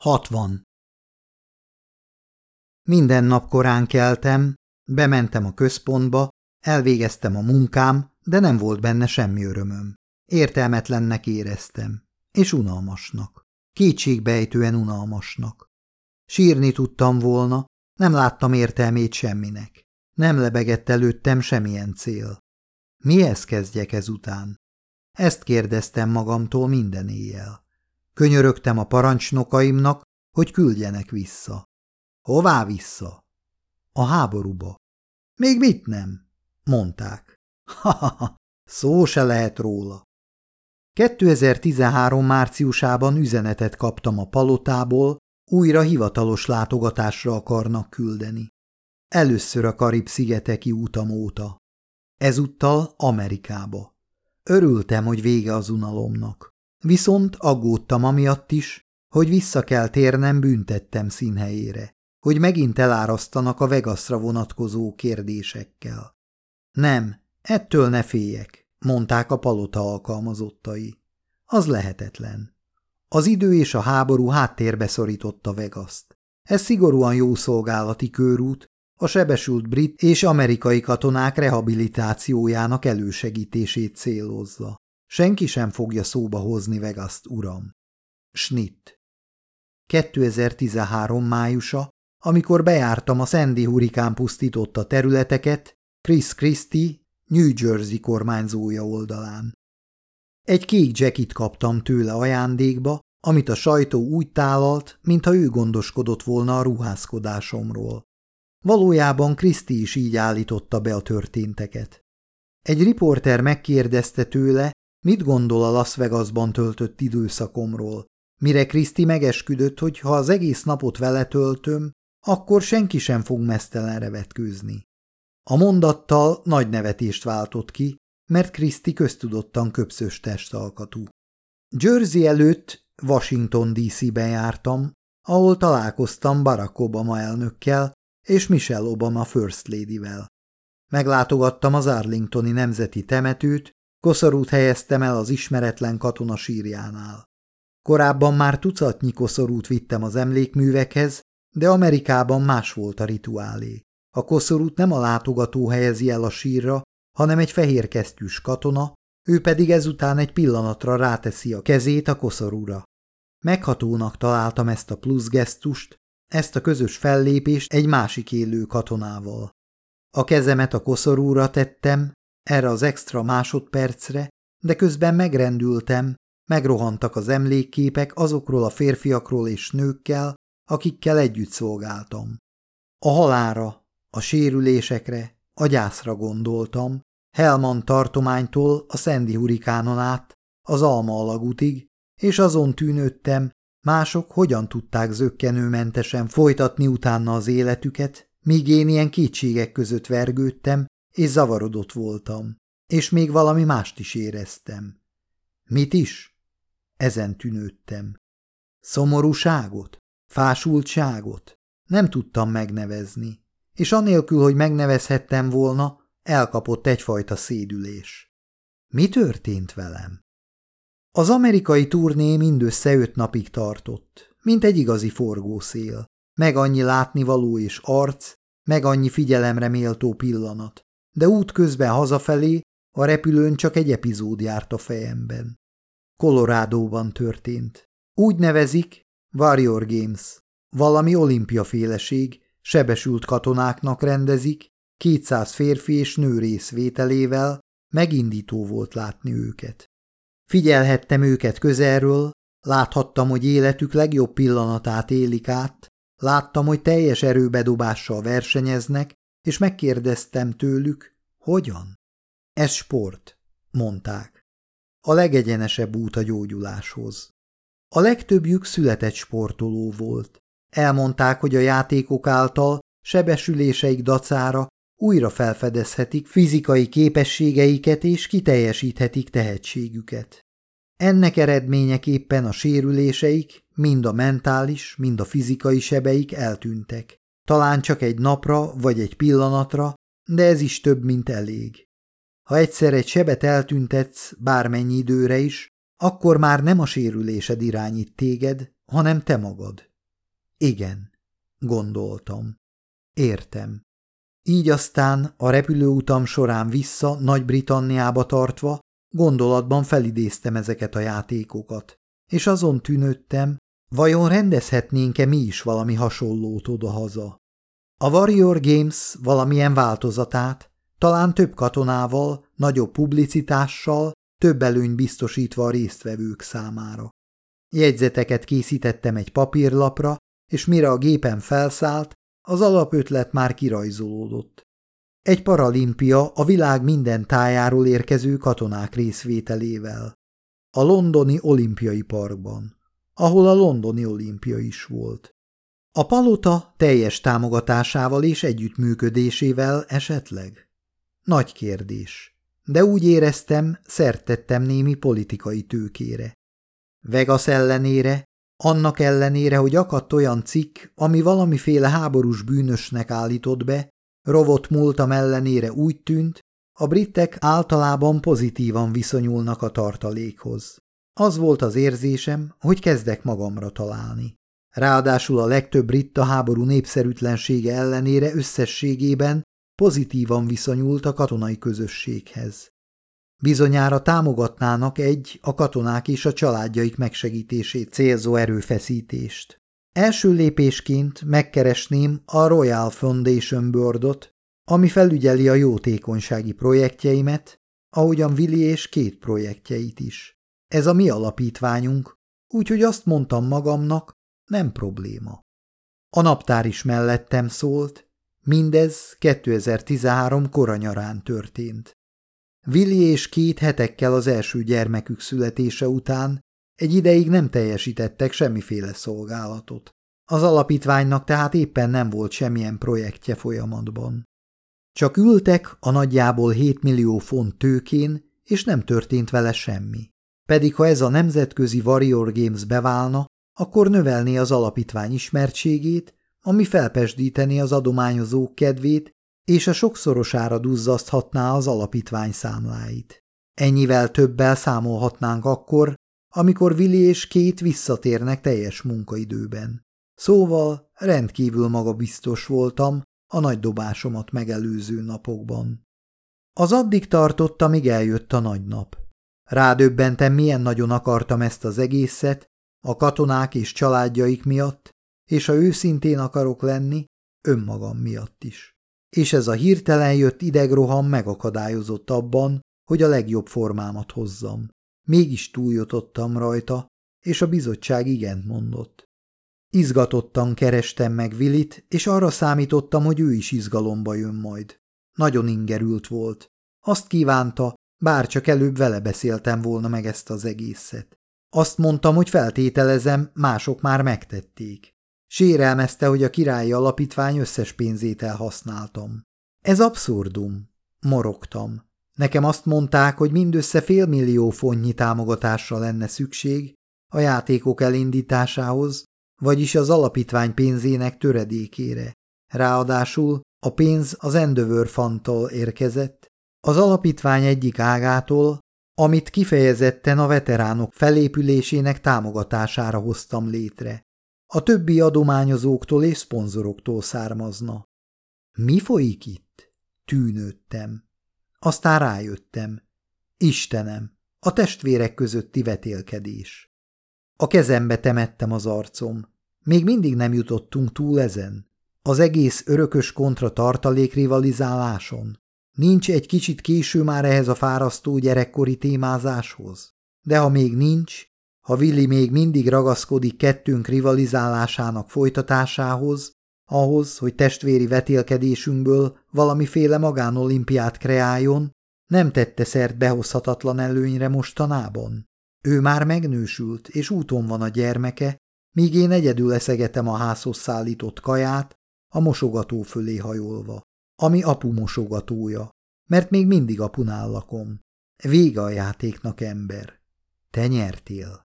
60. Minden nap korán keltem, bementem a központba, elvégeztem a munkám, de nem volt benne semmi örömöm. Értelmetlennek éreztem, és unalmasnak. Kétségbejtően unalmasnak. Sírni tudtam volna, nem láttam értelmét semminek. Nem lebegett előttem semmilyen cél. Mihez kezdjek ezután? Ezt kérdeztem magamtól minden éjjel. Könyörögtem a parancsnokaimnak, hogy küldjenek vissza. Hová vissza? A háborúba. Még mit nem? Mondták. Ha-ha-ha, szó se lehet róla. 2013 márciusában üzenetet kaptam a palotából, újra hivatalos látogatásra akarnak küldeni. Először a Karib-szigeteki útam óta. Ezúttal Amerikába. Örültem, hogy vége az unalomnak. Viszont aggódtam amiatt is, hogy vissza kell térnem büntettem színhelyére, hogy megint elárasztanak a Vegasra vonatkozó kérdésekkel. Nem, ettől ne féljek, mondták a palota alkalmazottai. Az lehetetlen. Az idő és a háború háttérbe szorította Vegaszt. Ez szigorúan jó szolgálati körút, a sebesült brit és amerikai katonák rehabilitációjának elősegítését célozza. Senki sem fogja szóba hozni Vegaszt, uram. Schnitt 2013 májusa, amikor bejártam a Sandy hurikán pusztította területeket, Chris Christie, New Jersey kormányzója oldalán. Egy kék jackit kaptam tőle ajándékba, amit a sajtó úgy tálalt, mintha ő gondoskodott volna a ruházkodásomról. Valójában Kriszti is így állította be a történteket. Egy riporter megkérdezte tőle, mit gondol a Las Vegasban töltött időszakomról, mire Kriszti megesküdött, hogy ha az egész napot vele töltöm, akkor senki sem fog mesztelenre vetkőzni. A mondattal nagy nevetést váltott ki, mert Kriszti köztudottan köpszös testalkatú. Jersey előtt Washington DC-ben jártam, ahol találkoztam Barack Obama elnökkel és Michelle Obama First Lady-vel. Meglátogattam az Arlingtoni Nemzeti Temetőt, koszorút helyeztem el az ismeretlen katona sírjánál. Korábban már tucatnyi koszorút vittem az emlékművekhez, de Amerikában más volt a rituálé. A koszorút nem a látogató helyezi el a sírra, hanem egy fehér kesztyűs katona, ő pedig ezután egy pillanatra ráteszi a kezét a koszorúra. Meghatónak találtam ezt a plusz gesztust, ezt a közös fellépést egy másik élő katonával. A kezemet a koszorúra tettem, erre az extra másodpercre, de közben megrendültem, megrohantak az emlékképek azokról a férfiakról és nőkkel, akikkel együtt szolgáltam. A halára, a sérülésekre, a gyászra gondoltam, Helman tartománytól a Szendi hurikánon át, az Alma alagútig, és azon tűnődtem, mások hogyan tudták zöggenőmentesen folytatni utána az életüket, míg én ilyen kétségek között vergődtem, és zavarodott voltam, és még valami mást is éreztem. Mit is? Ezen tűnődtem. Szomorúságot? Fásultságot? Nem tudtam megnevezni, és anélkül, hogy megnevezhettem volna, elkapott egyfajta szédülés. Mi történt velem? Az amerikai turné mindössze öt napig tartott, mint egy igazi forgószél, meg annyi látnivaló és arc, meg annyi figyelemre méltó pillanat, de útközben hazafelé a repülőn csak egy epizód járt a fejemben. Kolorádóban történt. Úgy nevezik Warrior Games, valami olimpiaféleség, sebesült katonáknak rendezik, 200 férfi és nő részvételével megindító volt látni őket. Figyelhettem őket közelről, láthattam, hogy életük legjobb pillanatát élik át, láttam, hogy teljes erőbedobással versenyeznek, és megkérdeztem tőlük, hogyan? Ez sport, mondták. A legegyenesebb út a gyógyuláshoz. A legtöbbjük született sportoló volt. Elmondták, hogy a játékok által sebesüléseik dacára újra felfedezhetik fizikai képességeiket és kiteljesíthetik tehetségüket. Ennek eredményeképpen a sérüléseik, mind a mentális, mind a fizikai sebeik eltűntek. Talán csak egy napra vagy egy pillanatra, de ez is több, mint elég. Ha egyszer egy sebet eltüntetsz bármennyi időre is, akkor már nem a sérülésed irányít téged, hanem te magad. Igen, gondoltam. Értem. Így aztán a repülőutam során vissza Nagy-Britanniába tartva gondolatban felidéztem ezeket a játékokat, és azon tűnődtem, vajon rendezhetnénk-e mi is valami hasonlót odahaza. A Warrior Games valamilyen változatát, talán több katonával, nagyobb publicitással, több előny biztosítva a résztvevők számára. Jegyzeteket készítettem egy papírlapra, és mire a gépen felszállt, az alapötlet már kirajzolódott. Egy paralimpia a világ minden tájáról érkező katonák részvételével. A londoni olimpiai parkban, ahol a londoni olimpia is volt. A palota teljes támogatásával és együttműködésével esetleg? Nagy kérdés, de úgy éreztem, szertettem némi politikai tőkére. Vegas ellenére, annak ellenére, hogy akadt olyan cikk, ami valamiféle háborús bűnösnek állított be, rovott múltam ellenére úgy tűnt, a britek általában pozitívan viszonyulnak a tartalékhoz. Az volt az érzésem, hogy kezdek magamra találni. Ráadásul a legtöbb brit a háború népszerűtlensége ellenére összességében pozitívan viszonyult a katonai közösséghez. Bizonyára támogatnának egy a katonák és a családjaik megsegítését célzó erőfeszítést. Első lépésként megkeresném a Royal Foundation Boardot, ami felügyeli a jótékonysági projektjeimet, ahogyan Willi és két projektjeit is. Ez a mi alapítványunk, úgyhogy azt mondtam magamnak, nem probléma. A naptár is mellettem szólt, mindez 2013 koranyarán történt. Willi és két hetekkel az első gyermekük születése után egy ideig nem teljesítettek semmiféle szolgálatot. Az alapítványnak tehát éppen nem volt semmilyen projektje folyamatban. Csak ültek a nagyjából 7 millió font tőkén, és nem történt vele semmi. Pedig ha ez a nemzetközi Warrior Games beválna, akkor növelné az alapítvány ismertségét, ami felpesdíteni az adományozók kedvét, és a sokszorosára duzzaszthatná az alapítvány számláit. Ennyivel többel számolhatnánk akkor, amikor Willi és két visszatérnek teljes munkaidőben. Szóval rendkívül magabiztos voltam a nagy dobásomat megelőző napokban. Az addig tartott, amíg eljött a nagy nap. Rádöbbentem, milyen nagyon akartam ezt az egészet, a katonák és családjaik miatt, és ha őszintén akarok lenni, önmagam miatt is. És ez a hirtelen jött idegroham megakadályozott abban, hogy a legjobb formámat hozzam. Mégis túljutottam rajta, és a bizottság igent mondott. Izgatottan kerestem meg Vilit, és arra számítottam, hogy ő is izgalomba jön majd. Nagyon ingerült volt. Azt kívánta, bár csak előbb vele beszéltem volna meg ezt az egészet. Azt mondtam, hogy feltételezem, mások már megtették. Sérelmezte, hogy a királyi alapítvány összes pénzét elhasználtam. Ez abszurdum, morogtam. Nekem azt mondták, hogy mindössze félmillió fontnyi támogatásra lenne szükség a játékok elindításához, vagyis az alapítvány pénzének töredékére. Ráadásul a pénz az Endeavour Fantól érkezett, az alapítvány egyik ágától, amit kifejezetten a veteránok felépülésének támogatására hoztam létre. A többi adományozóktól és szponzoroktól származna. Mi folyik itt? Tűnődtem. Aztán rájöttem. Istenem, a testvérek közötti vetélkedés. A kezembe temettem az arcom. Még mindig nem jutottunk túl ezen. Az egész örökös kontra tartalék rivalizáláson. Nincs egy kicsit késő már ehhez a fárasztó gyerekkori témázáshoz? De ha még nincs, ha Willi még mindig ragaszkodik kettőnk rivalizálásának folytatásához, ahhoz, hogy testvéri vetélkedésünkből valamiféle magánolimpiát kreáljon, nem tette szert behozhatatlan előnyre mostanában. Ő már megnősült, és úton van a gyermeke, míg én egyedül eszegetem a házhoz szállított kaját, a mosogató fölé hajolva, ami apu mosogatója, mert még mindig apunál lakom. Vége a játéknak, ember. Te nyertél.